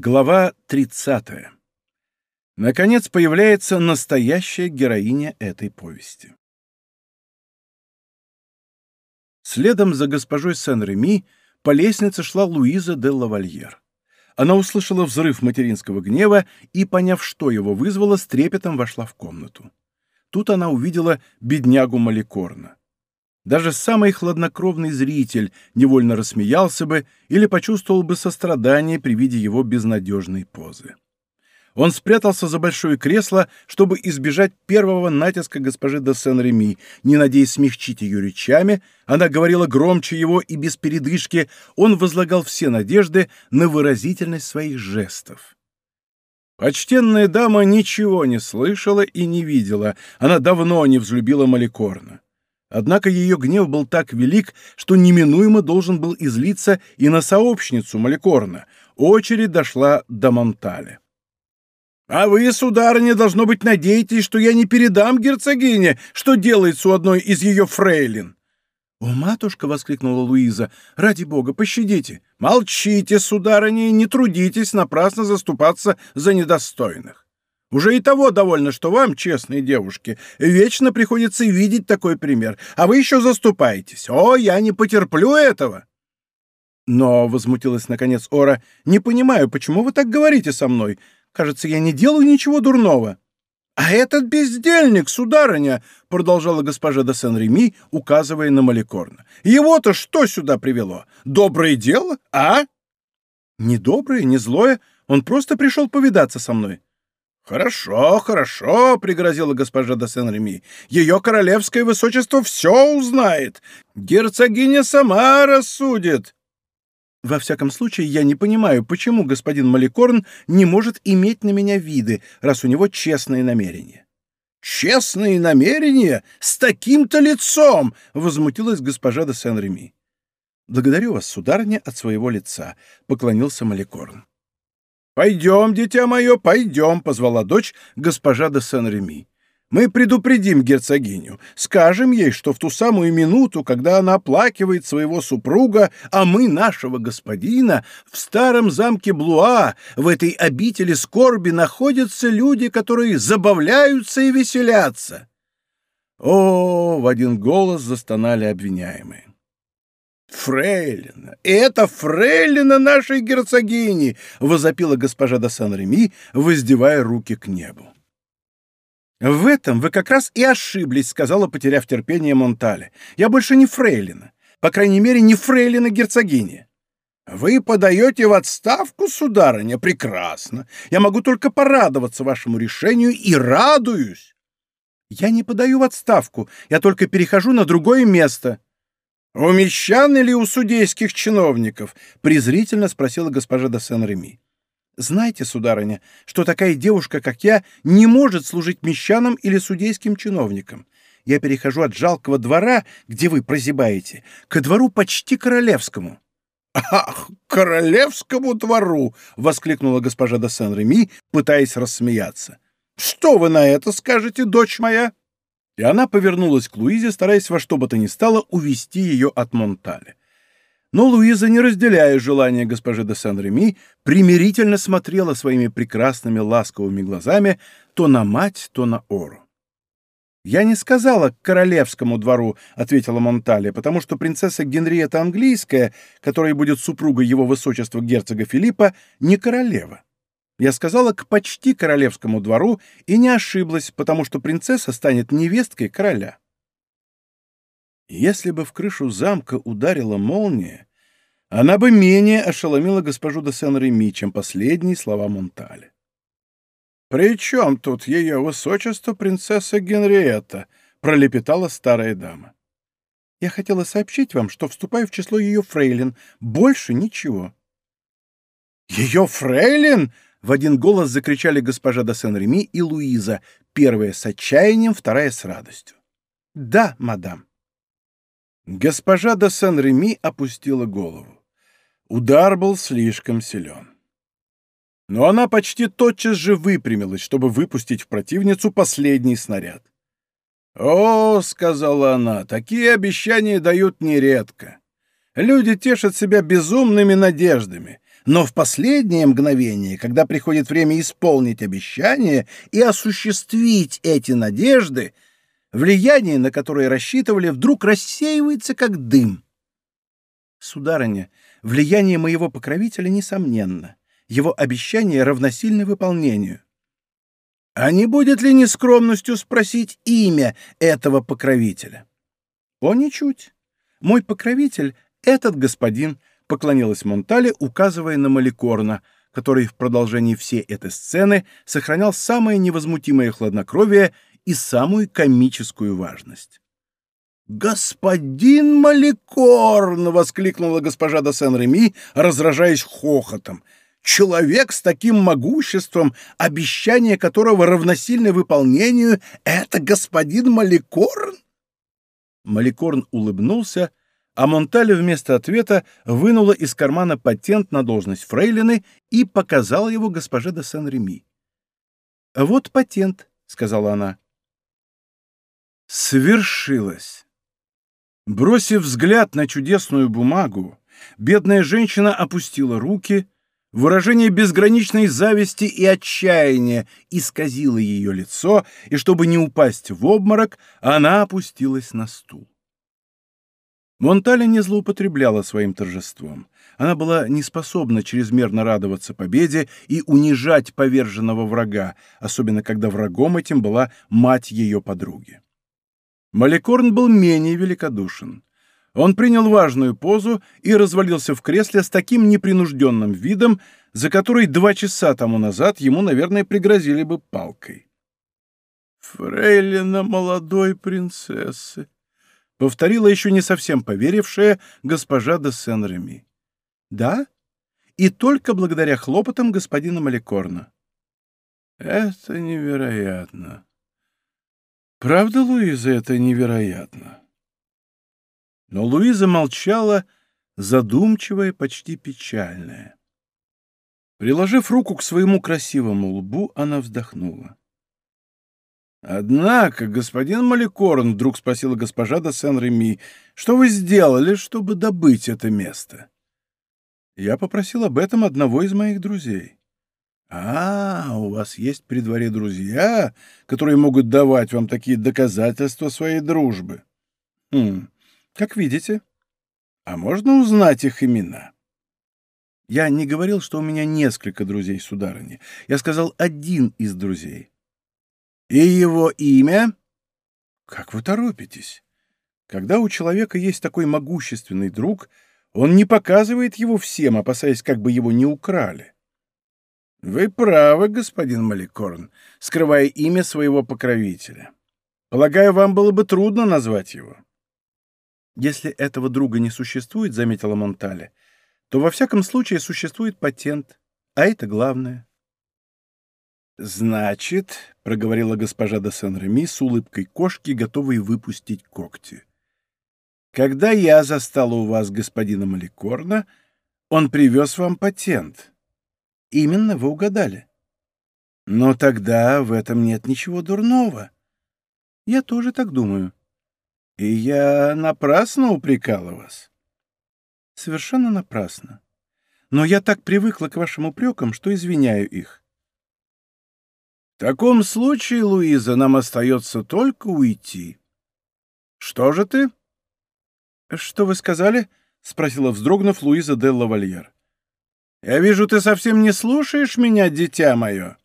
Глава 30. Наконец появляется настоящая героиня этой повести. Следом за госпожой Сен-Реми по лестнице шла Луиза де Лавальер. Она услышала взрыв материнского гнева и, поняв, что его вызвало, с трепетом вошла в комнату. Тут она увидела беднягу Маликорна. Даже самый хладнокровный зритель невольно рассмеялся бы или почувствовал бы сострадание при виде его безнадежной позы. Он спрятался за большое кресло, чтобы избежать первого натиска госпожи де Сен-Реми, не надеясь смягчить ее речами, она говорила громче его и без передышки, он возлагал все надежды на выразительность своих жестов. Почтенная дама ничего не слышала и не видела, она давно не взлюбила Маликорна. Однако ее гнев был так велик, что неминуемо должен был излиться и на сообщницу Маликорна. Очередь дошла до Монтале. «А вы, сударыня, должно быть, надеетесь, что я не передам герцогине, что делается у одной из ее фрейлин?» «О, матушка!» — воскликнула Луиза. «Ради бога, пощадите!» «Молчите, сударыня, не трудитесь напрасно заступаться за недостойных. Уже и того довольно, что вам, честные девушки, вечно приходится видеть такой пример, а вы еще заступаетесь. О, я не потерплю этого!» «Но», — возмутилась наконец Ора, — «не понимаю, почему вы так говорите со мной? Кажется, я не делаю ничего дурного». «А этот бездельник, сударыня!» — продолжала госпожа де Сен-Реми, указывая на Маликорна. «Его-то что сюда привело? Доброе дело, а?» «Не доброе, не злое. Он просто пришел повидаться со мной». «Хорошо, хорошо», — пригрозила госпожа де Сен-Реми. «Ее королевское высочество все узнает. Герцогиня сама рассудит». «Во всяком случае, я не понимаю, почему господин Маликорн не может иметь на меня виды, раз у него честные намерения». «Честные намерения? С таким-то лицом!» — возмутилась госпожа де Сен-Реми. «Благодарю вас, сударыня, от своего лица», — поклонился Маликорн. «Пойдем, дитя мое, пойдем», — позвала дочь госпожа де Сен-Реми. «Мы предупредим герцогиню, скажем ей, что в ту самую минуту, когда она оплакивает своего супруга, а мы нашего господина, в старом замке Блуа, в этой обители скорби находятся люди, которые забавляются и веселятся». «О!» — в один голос застонали обвиняемые. «Фрейлина! Это фрейлина нашей герцогини!» — возопила госпожа де Сан-Реми, воздевая руки к небу. «В этом вы как раз и ошиблись», — сказала, потеряв терпение Монтале. «Я больше не фрейлина. По крайней мере, не фрейлина герцогини». «Вы подаете в отставку, сударыня? Прекрасно. Я могу только порадоваться вашему решению и радуюсь». «Я не подаю в отставку. Я только перехожу на другое место». «У мещан или у судейских чиновников?» — презрительно спросила госпожа де Сен-Реми. «Знаете, сударыня, что такая девушка, как я, не может служить мещанам или судейским чиновникам. Я перехожу от жалкого двора, где вы прозябаете, к двору почти королевскому». «Ах, королевскому двору!» — воскликнула госпожа де Сен-Реми, пытаясь рассмеяться. «Что вы на это скажете, дочь моя?» И она повернулась к Луизе, стараясь во что бы то ни стало увести ее от Монтале. Но Луиза, не разделяя желания госпожи де Сан-Реми, примирительно смотрела своими прекрасными ласковыми глазами то на мать, то на Ору. «Я не сказала к королевскому двору», — ответила Монтале, «потому что принцесса Генриетта Английская, которая будет супругой его высочества герцога Филиппа, не королева. Я сказала к почти королевскому двору и не ошиблась, потому что принцесса станет невесткой короля. Если бы в крышу замка ударила молния, она бы менее ошеломила госпожу де Сен-Реми, чем последние слова Монтале. «При чем тут ее высочество принцесса Генриетта?» — пролепетала старая дама. «Я хотела сообщить вам, что вступаю в число ее фрейлин. Больше ничего». «Ее фрейлин?» В один голос закричали госпожа де Сен-Реми и Луиза, первая с отчаянием, вторая с радостью. «Да, мадам». Госпожа де Сен-Реми опустила голову. Удар был слишком силен. Но она почти тотчас же выпрямилась, чтобы выпустить в противницу последний снаряд. «О, — сказала она, — такие обещания дают нередко. Люди тешат себя безумными надеждами, Но в последнее мгновение, когда приходит время исполнить обещание и осуществить эти надежды, влияние, на которое рассчитывали, вдруг рассеивается, как дым. Сударыня, влияние моего покровителя несомненно. Его обещание равносильно выполнению. А не будет ли нескромностью спросить имя этого покровителя? О, ничуть. Мой покровитель — этот господин, поклонилась Монтале, указывая на Маликорна, который в продолжении всей этой сцены сохранял самое невозмутимое хладнокровие и самую комическую важность. «Господин Маликорн!» — воскликнула госпожа де Сен-Реми, разражаясь хохотом. «Человек с таким могуществом, обещание которого равносильно выполнению, это господин Маликорн?» Маликорн улыбнулся, а Монтале вместо ответа вынула из кармана патент на должность фрейлины и показала его госпоже де Сен-Реми. «Вот патент», — сказала она. Свершилось. Бросив взгляд на чудесную бумагу, бедная женщина опустила руки, выражение безграничной зависти и отчаяния исказило ее лицо, и чтобы не упасть в обморок, она опустилась на стул. Монтале не злоупотребляла своим торжеством. Она была не способна чрезмерно радоваться победе и унижать поверженного врага, особенно когда врагом этим была мать ее подруги. Маликорн был менее великодушен. Он принял важную позу и развалился в кресле с таким непринужденным видом, за который два часа тому назад ему, наверное, пригрозили бы палкой. «Фрейлина молодой принцессы», повторила еще не совсем поверившая госпожа де Сен-Реми. «Да? И только благодаря хлопотам господина Маликорна». «Это невероятно. Правда, Луиза, это невероятно?» Но Луиза молчала, задумчивая, почти печальная. Приложив руку к своему красивому лбу, она вздохнула. «Однако, господин Маликорн, — вдруг спросила госпожа де Сен-Реми, — что вы сделали, чтобы добыть это место?» «Я попросил об этом одного из моих друзей». «А, у вас есть при дворе друзья, которые могут давать вам такие доказательства своей дружбы?» «Хм, как видите. А можно узнать их имена?» «Я не говорил, что у меня несколько друзей, сударыня. Я сказал один из друзей». «И его имя?» «Как вы торопитесь? Когда у человека есть такой могущественный друг, он не показывает его всем, опасаясь, как бы его не украли». «Вы правы, господин Маликорн, скрывая имя своего покровителя. Полагаю, вам было бы трудно назвать его». «Если этого друга не существует, — заметила Монтале, — то во всяком случае существует патент, а это главное». «Значит», — проговорила госпожа де Сен-Реми с улыбкой кошки, готовой выпустить когти, «когда я застала у вас господина Маликорна, он привез вам патент». «Именно, вы угадали». «Но тогда в этом нет ничего дурного». «Я тоже так думаю». «И я напрасно упрекала вас». «Совершенно напрасно. Но я так привыкла к вашим упрекам, что извиняю их». В таком случае, Луиза, нам остается только уйти. Что же ты? Что вы сказали? спросила вздрогнув Луиза де Лавальер. Я вижу, ты совсем не слушаешь меня, дитя мое.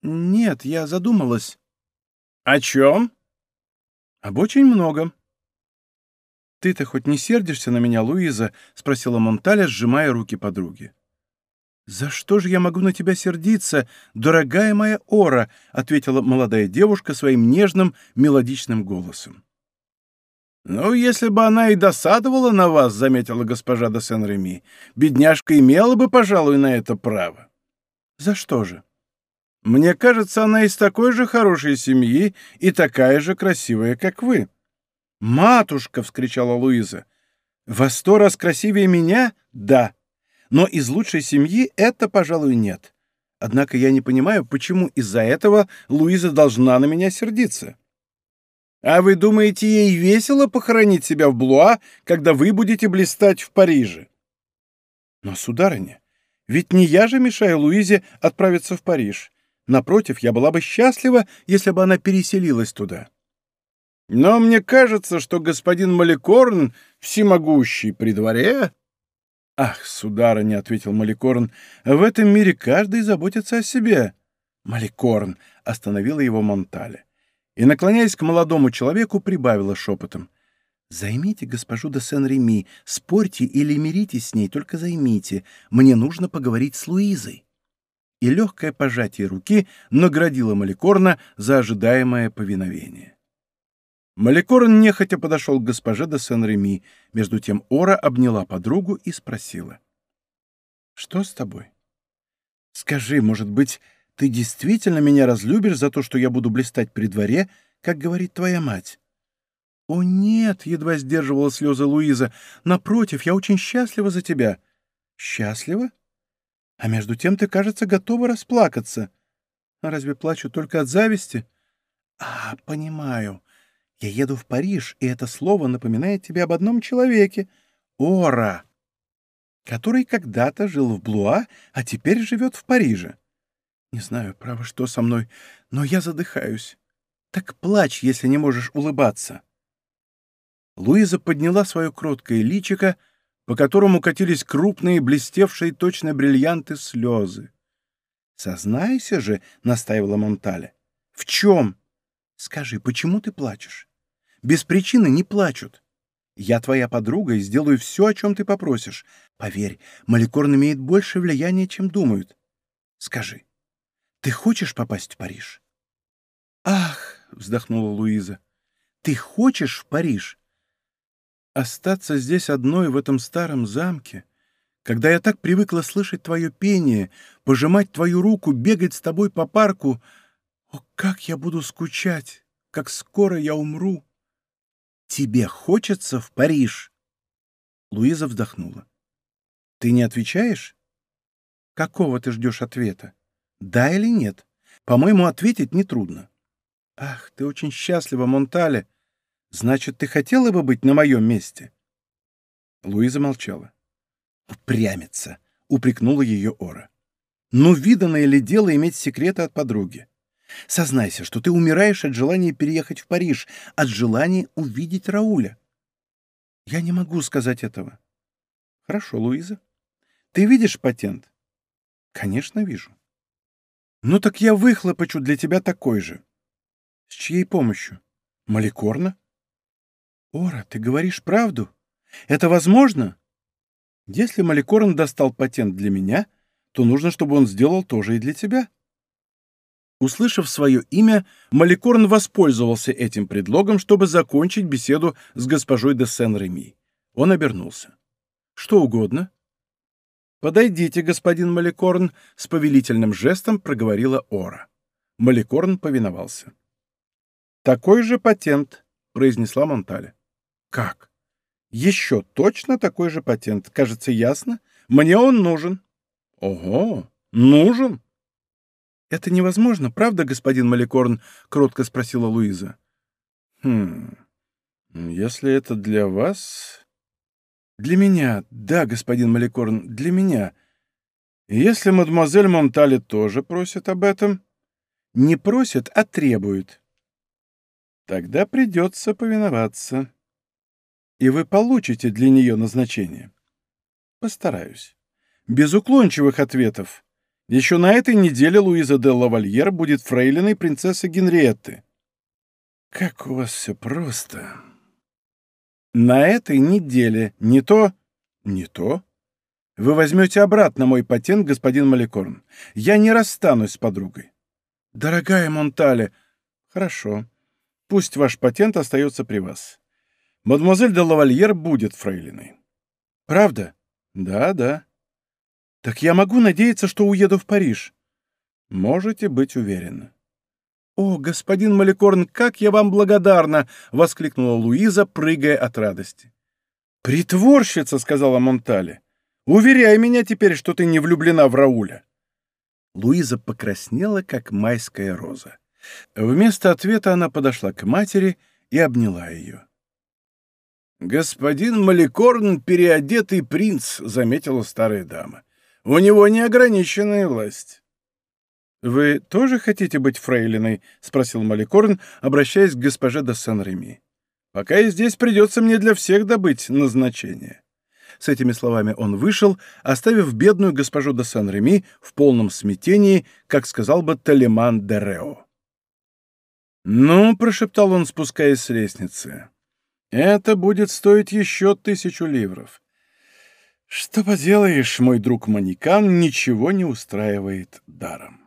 Нет, я задумалась. О чем? Об очень многом. Ты-то хоть не сердишься на меня, Луиза? спросила Монталя, сжимая руки подруги. «За что же я могу на тебя сердиться, дорогая моя Ора?» — ответила молодая девушка своим нежным, мелодичным голосом. «Ну, если бы она и досадовала на вас, — заметила госпожа де Сен-Реми, — бедняжка имела бы, пожалуй, на это право». «За что же?» «Мне кажется, она из такой же хорошей семьи и такая же красивая, как вы». «Матушка!» — вскричала Луиза. «Во сто раз красивее меня? Да но из лучшей семьи это, пожалуй, нет. Однако я не понимаю, почему из-за этого Луиза должна на меня сердиться. А вы думаете, ей весело похоронить себя в Блуа, когда вы будете блистать в Париже? Но, сударыня, Ведь не я же мешаю Луизе отправиться в Париж. Напротив, я была бы счастлива, если бы она переселилась туда. Но мне кажется, что господин Маликорн, всемогущий при дворе... — Ах, сударыня, — ответил Маликорн, — в этом мире каждый заботится о себе. Маликорн остановила его Монтале и, наклоняясь к молодому человеку, прибавила шепотом. «Займите госпожу де Сен-Реми, спорьте или миритесь с ней, только займите. Мне нужно поговорить с Луизой». И легкое пожатие руки наградило Маликорна за ожидаемое повиновение. Маликорн нехотя подошел к госпоже де Сен-Реми, между тем Ора обняла подругу и спросила. «Что с тобой? Скажи, может быть, ты действительно меня разлюбишь за то, что я буду блистать при дворе, как говорит твоя мать?» «О, нет!» — едва сдерживала слезы Луиза. «Напротив, я очень счастлива за тебя». «Счастлива? А между тем ты, кажется, готова расплакаться. А разве плачу только от зависти?» «А, понимаю. Я еду в Париж, и это слово напоминает тебе об одном человеке — Ора, который когда-то жил в Блуа, а теперь живет в Париже. Не знаю, право, что со мной, но я задыхаюсь. Так плачь, если не можешь улыбаться». Луиза подняла свое кроткое личико, по которому катились крупные, блестевшие точно бриллианты слезы. «Сознайся же», — настаивала Монтале. «В чем? Скажи, почему ты плачешь? Без причины не плачут. Я твоя подруга и сделаю все, о чем ты попросишь. Поверь, Маликорн имеет больше влияния, чем думают. Скажи, ты хочешь попасть в Париж?» «Ах!» — вздохнула Луиза. «Ты хочешь в Париж?» Остаться здесь одной в этом старом замке, когда я так привыкла слышать твое пение, пожимать твою руку, бегать с тобой по парку, о, как я буду скучать, как скоро я умру. Тебе хочется в Париж? Луиза вздохнула. Ты не отвечаешь? Какого ты ждешь ответа? Да или нет? По-моему, ответить нетрудно. Ах, ты очень счастлива, Монтале. Значит, ты хотела бы быть на моем месте?» Луиза молчала. «Упрямится!» — упрекнула ее Ора. «Ну, виданное ли дело иметь секреты от подруги? Сознайся, что ты умираешь от желания переехать в Париж, от желания увидеть Рауля». «Я не могу сказать этого». «Хорошо, Луиза. Ты видишь патент?» «Конечно, вижу». «Ну так я выхлопочу для тебя такой же». «С чьей помощью? Маликорна?» «Ора, ты говоришь правду? Это возможно?» «Если Маликорн достал патент для меня, то нужно, чтобы он сделал то же и для тебя». Услышав свое имя, Маликорн воспользовался этим предлогом, чтобы закончить беседу с госпожой де Сен-Реми. Он обернулся. «Что угодно?» «Подойдите, господин Маликорн», — с повелительным жестом проговорила Ора. Маликорн повиновался. «Такой же патент», — произнесла Монтале. Как? Еще точно такой же патент. Кажется, ясно. Мне он нужен. Ого, нужен? Это невозможно, правда, господин Маликорн? Кротко спросила Луиза. Хм, если это для вас... Для меня, да, господин Маликорн, для меня. Если мадемуазель Монтале тоже просит об этом... Не просит, а требует. Тогда придется повиноваться и вы получите для нее назначение. Постараюсь. Без уклончивых ответов. Еще на этой неделе Луиза де Лавальер будет фрейлиной принцессы Генриетты. Как у вас все просто. На этой неделе не то, не то. Вы возьмете обратно мой патент, господин Маликорн. Я не расстанусь с подругой. Дорогая Монтале, хорошо. Пусть ваш патент остается при вас. Мадемуазель де Лавальер будет фрейлиной. Правда? Да, да. Так я могу надеяться, что уеду в Париж? Можете быть уверены. «О, господин Маликорн, как я вам благодарна!» — воскликнула Луиза, прыгая от радости. «Притворщица!» — сказала Монтале. «Уверяй меня теперь, что ты не влюблена в Рауля!» Луиза покраснела, как майская роза. Вместо ответа она подошла к матери и обняла ее. «Господин Маликорн — переодетый принц», — заметила старая дама. У него неограниченная власть. «Вы тоже хотите быть фрейлиной?» — спросил Маликорн, обращаясь к госпоже де Сен-Реми. «Пока я здесь, придется мне для всех добыть назначение». С этими словами он вышел, оставив бедную госпожу де Сан-Реми в полном смятении, как сказал бы Талеман де Рео. «Ну», — прошептал он, спускаясь с лестницы, — «это будет стоить еще тысячу ливров. Что поделаешь, мой друг Манекан ничего не устраивает даром».